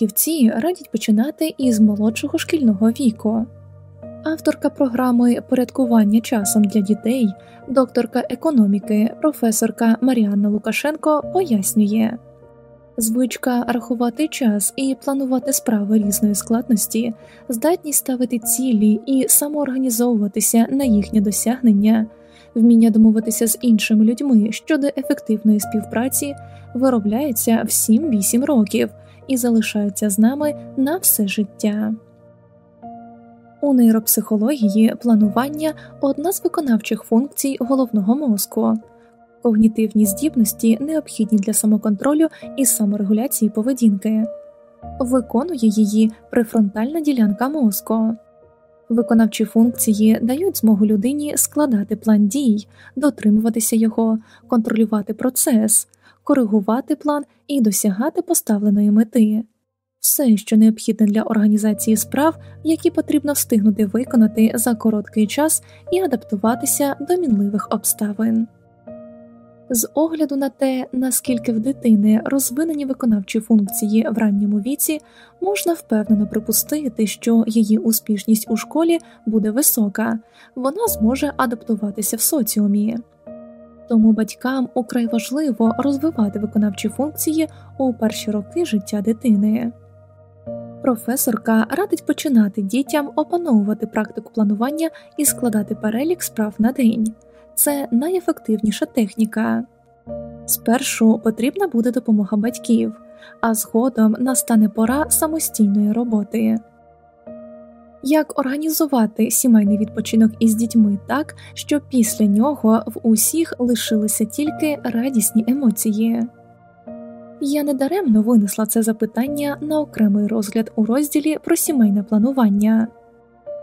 Фахівці радять починати із молодшого шкільного віку. Авторка програми порядкування часом для дітей, докторка економіки, професорка Маріанна Лукашенко пояснює звичка рахувати час і планувати справи різної складності, здатність ставити цілі і самоорганізовуватися на їхнє досягнення, вміння домовитися з іншими людьми щодо ефективної співпраці виробляється в 7-8 років і залишається з нами на все життя. У нейропсихології планування одна з виконавчих функцій головного мозку. Когнітивні здібності необхідні для самоконтролю і саморегуляції поведінки, виконує її префронтальна ділянка мозку. Виконавчі функції дають змогу людині складати план дій, дотримуватися його, контролювати процес, коригувати план і досягати поставленої мети все, що необхідне для організації справ, які потрібно встигнути виконати за короткий час і адаптуватися до мінливих обставин. З огляду на те, наскільки в дитини розвинені виконавчі функції в ранньому віці, можна впевнено припустити, що її успішність у школі буде висока, вона зможе адаптуватися в соціумі. Тому батькам украй важливо розвивати виконавчі функції у перші роки життя дитини. Професорка радить починати дітям опановувати практику планування і складати перелік справ на день. Це найефективніша техніка. Спершу потрібна буде допомога батьків, а згодом настане пора самостійної роботи. Як організувати сімейний відпочинок із дітьми так, що після нього в усіх лишилися тільки радісні емоції? Я недаремно винесла це запитання на окремий розгляд у розділі про сімейне планування.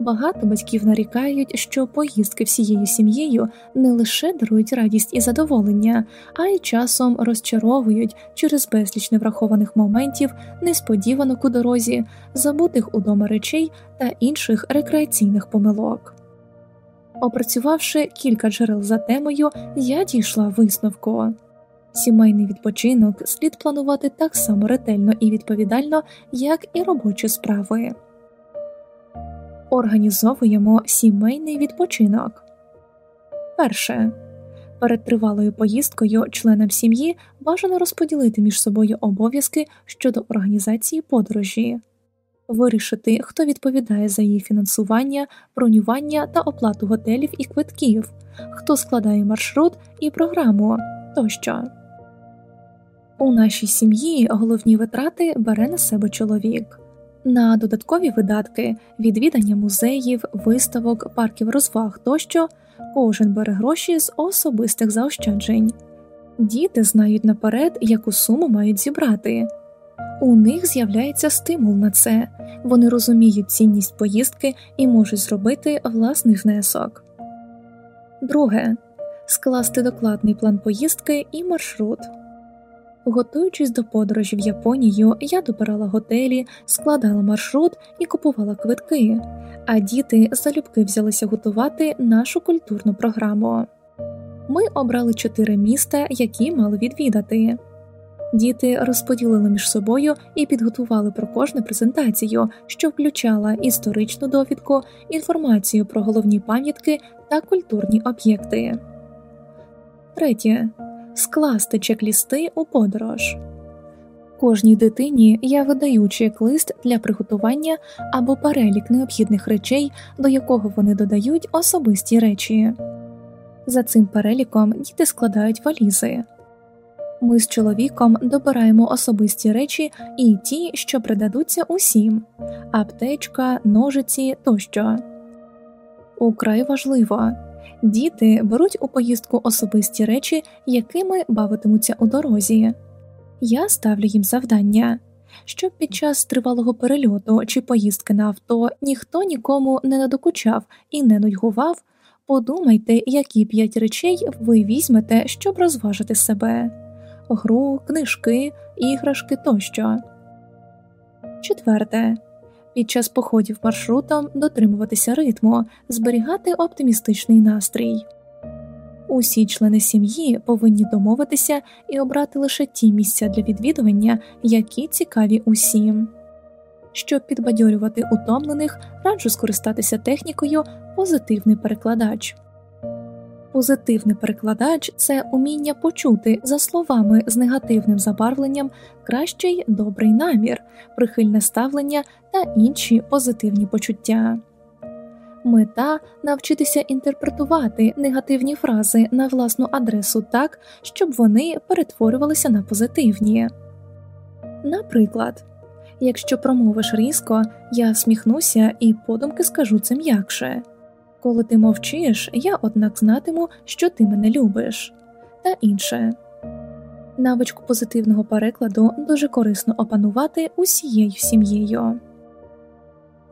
Багато батьків нарікають, що поїздки всією сім'єю не лише дарують радість і задоволення, а й часом розчаровують через безліч неврахованих моментів, несподіванок у дорозі, забутих удома речей та інших рекреаційних помилок. Опрацювавши кілька джерел за темою, я дійшла висновку. Сімейний відпочинок слід планувати так само ретельно і відповідально, як і робочі справи. Організовуємо сімейний відпочинок. Перше. Перед тривалою поїздкою членам сім'ї бажано розподілити між собою обов'язки щодо організації подорожі, вирішити, хто відповідає за її фінансування, бронювання та оплату готелів і квитків, хто складає маршрут і програму тощо. У нашій сім'ї головні витрати бере на себе чоловік. На додаткові видатки, відвідання музеїв, виставок, парків розваг тощо кожен бере гроші з особистих заощаджень. Діти знають наперед, яку суму мають зібрати. У них з'являється стимул на це, вони розуміють цінність поїздки і можуть зробити власний внесок. Друге скласти докладний план поїздки і маршрут. Готуючись до подорожі в Японію, я добирала готелі, складала маршрут і купувала квитки, а діти залюбки взялися готувати нашу культурну програму. Ми обрали чотири міста, які мали відвідати. Діти розподілили між собою і підготували про кожну презентацію, що включала історичну довідку, інформацію про головні пам'ятки та культурні об'єкти. Третє скласти чек-лісти у подорож. Кожній дитині я видаю чек-лист для приготування або перелік необхідних речей, до якого вони додають особисті речі. За цим переліком діти складають валізи. Ми з чоловіком добираємо особисті речі і ті, що придадуться усім аптечка, ножиці тощо. Украй важливо Діти беруть у поїздку особисті речі, якими бавитимуться у дорозі. Я ставлю їм завдання, щоб під час тривалого перельоту чи поїздки на авто ніхто нікому не надокучав і не нудьгував. Подумайте, які п'ять речей ви візьмете, щоб розважити себе гру, книжки, іграшки тощо. Четверте під час походів маршрутом дотримуватися ритму, зберігати оптимістичний настрій. Усі члени сім'ї повинні домовитися і обрати лише ті місця для відвідування, які цікаві усім. Щоб підбадьорювати утомлених, раджу скористатися технікою позитивний перекладач. Позитивний перекладач це уміння почути за словами з негативним забарвленням кращий добрий намір, прихильне ставлення та інші позитивні почуття. Мета навчитися інтерпретувати негативні фрази на власну адресу так, щоб вони перетворювалися на позитивні. Наприклад, якщо промовиш різко, я всміхнуся і подумки скажу це м'якше. Коли ти мовчиш, я однак знатиму, що ти мене любиш, та інше. Навичку позитивного перекладу дуже корисно опанувати усією сім'єю.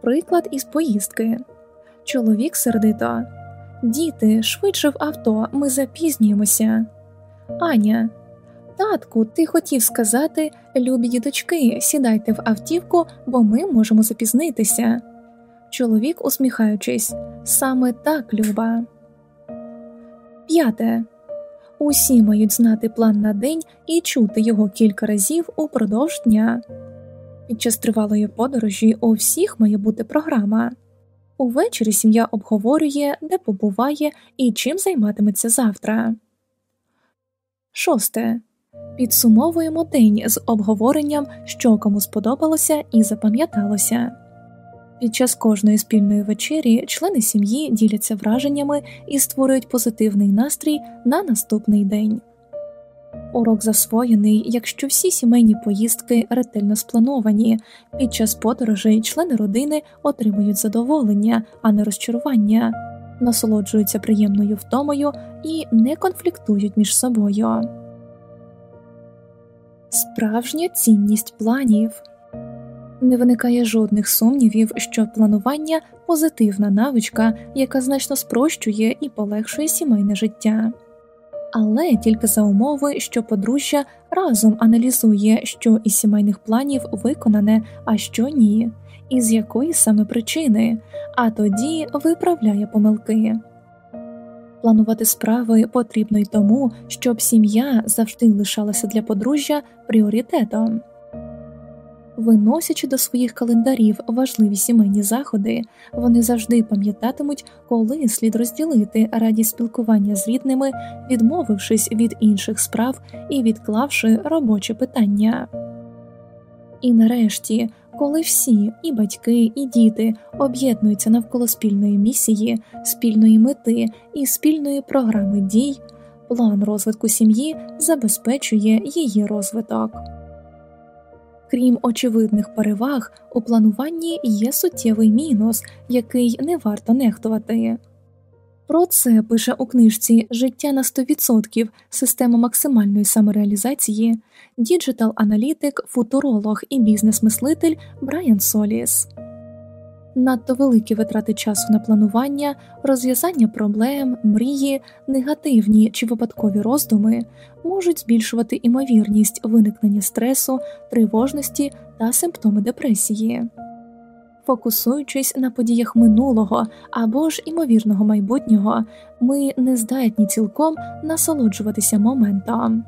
Приклад із поїздки Чоловік сердито Діти, швидше в авто, ми запізнюємося. Аня. Татку, ти хотів сказати любі діточки, сідайте в автівку, бо ми можемо запізнитися. Чоловік, усміхаючись, саме так, Люба. П'яте. Усі мають знати план на день і чути його кілька разів упродовж дня. Під час тривалої подорожі у всіх має бути програма. Увечері сім'я обговорює, де побуває і чим займатиметься завтра. Шосте. Підсумовуємо день з обговоренням, що кому сподобалося і запам'яталося. Під час кожної спільної вечері члени сім'ї діляться враженнями і створюють позитивний настрій на наступний день. Урок засвоєний, якщо всі сімейні поїздки ретельно сплановані, під час подорожей члени родини отримують задоволення, а не розчарування, насолоджуються приємною втомою і не конфліктують між собою. Справжня цінність планів не виникає жодних сумнівів, що планування позитивна навичка, яка значно спрощує і полегшує сімейне життя але тільки за умови, що подружжя разом аналізує, що із сімейних планів виконане, а що ні, і з якої саме причини, а тоді виправляє помилки. Планувати справи потрібно й тому, щоб сім'я завжди лишалася для подружжя пріоритетом. Виносячи до своїх календарів важливі сімейні заходи, вони завжди пам'ятатимуть, коли слід розділити радість спілкування з рідними, відмовившись від інших справ і відклавши робочі питання. І нарешті, коли всі, і батьки, і діти об'єднуються навколо спільної місії, спільної мети і спільної програми дій, план розвитку сім'ї забезпечує її розвиток. Крім очевидних переваг, у плануванні є суттєвий мінус, який не варто нехтувати. Про це пише у книжці Життя на 100% система максимальної самореалізації, діджитал-аналітик, футуролог і бізнес-мислитель Брайан Соліс надто великі витрати часу на планування, розв'язання проблем, мрії, негативні чи випадкові роздуми можуть збільшувати імовірність виникнення стресу, тривожності та симптоми депресії. Фокусуючись на подіях минулого або ж імовірного майбутнього, ми не здатні цілком насолоджуватися моментом.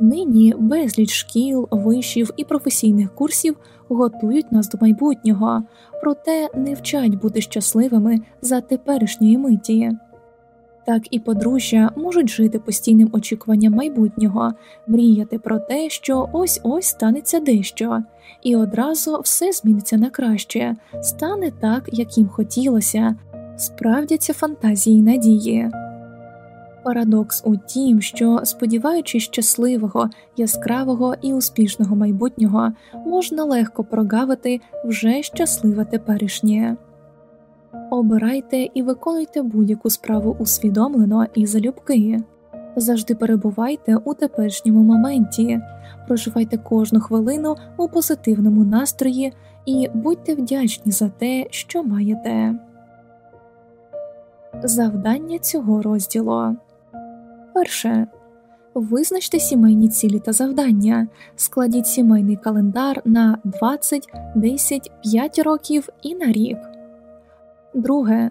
Нині безліч шкіл, вишів і професійних курсів готують нас до майбутнього, проте не вчать бути щасливими за теперішньої миті. Так і подружжя можуть жити постійним очікуванням майбутнього, мріяти про те, що ось ось станеться дещо, і одразу все зміниться на краще, стане так, як їм хотілося, справдяться фантазії й надії. Парадокс у тім, що, сподіваючись щасливого, яскравого і успішного майбутнього, можна легко прогавити вже щасливе теперішнє. Обирайте і виконуйте будь-яку справу усвідомлено і залюбки, завжди перебувайте у теперішньому моменті, проживайте кожну хвилину у позитивному настрої і будьте вдячні за те, що маєте. Завдання цього розділу Перше. Визначте сімейні цілі та завдання, складіть сімейний календар на 20, 10, 5 років і на рік. Друге.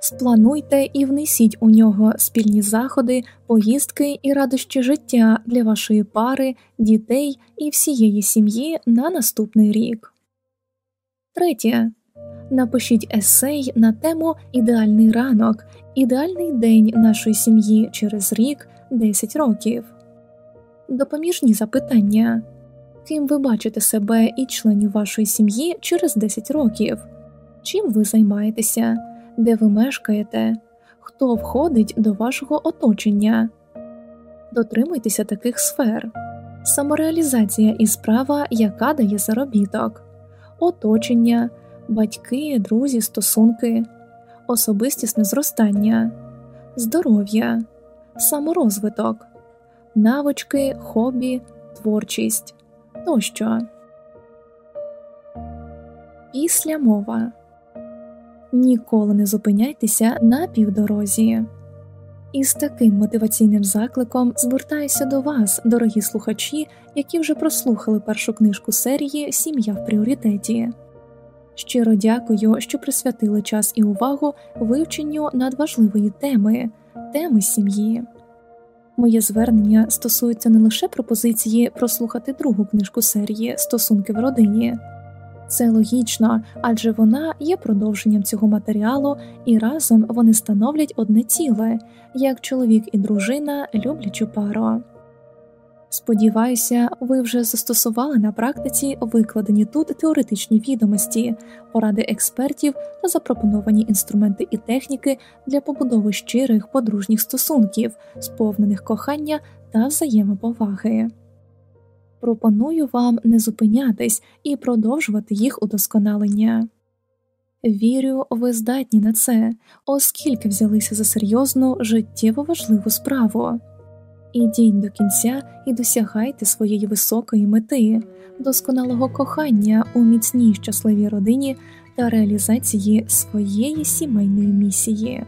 Сплануйте і внесіть у нього спільні заходи, поїздки і радощі життя для вашої пари, дітей і всієї сім'ї на наступний рік. Третє. Напишіть есей на тему Ідеальний ранок, ідеальний день нашої сім'ї через рік 10 років. Допоміжні запитання Ким ви бачите себе і членів вашої сім'ї через 10 років? Чим ви займаєтеся, де ви мешкаєте, хто входить до вашого оточення? Дотримуйтеся таких сфер, самореалізація і справа, яка дає заробіток, оточення, батьки, друзі, стосунки, особистісне зростання, здоров'я, саморозвиток, навички, хобі, творчість тощо. Після мова Ніколи не зупиняйтеся на півдорозі. Із таким мотиваційним закликом звертаюся до вас, дорогі слухачі, які вже прослухали першу книжку серії Сім'я в пріоритеті. Щиро дякую, що присвятили час і увагу вивченню надважливої теми теми сім'ї. Моє звернення стосується не лише пропозиції прослухати другу книжку серії Стосунки в родині. Це логічно, адже вона є продовженням цього матеріалу, і разом вони становлять одне ціле, як чоловік і дружина люблячу пару. Сподіваюся, ви вже застосували на практиці викладені тут теоретичні відомості, поради експертів та запропоновані інструменти і техніки для побудови щирих подружніх стосунків, сповнених кохання та взаємоповаги. Пропоную вам не зупинятись і продовжувати їх удосконалення. Вірю, ви здатні на це, оскільки взялися за серйозну життєво важливу справу. Ідіть до кінця і досягайте своєї високої мети, досконалого кохання у міцній щасливій родині та реалізації своєї сімейної місії.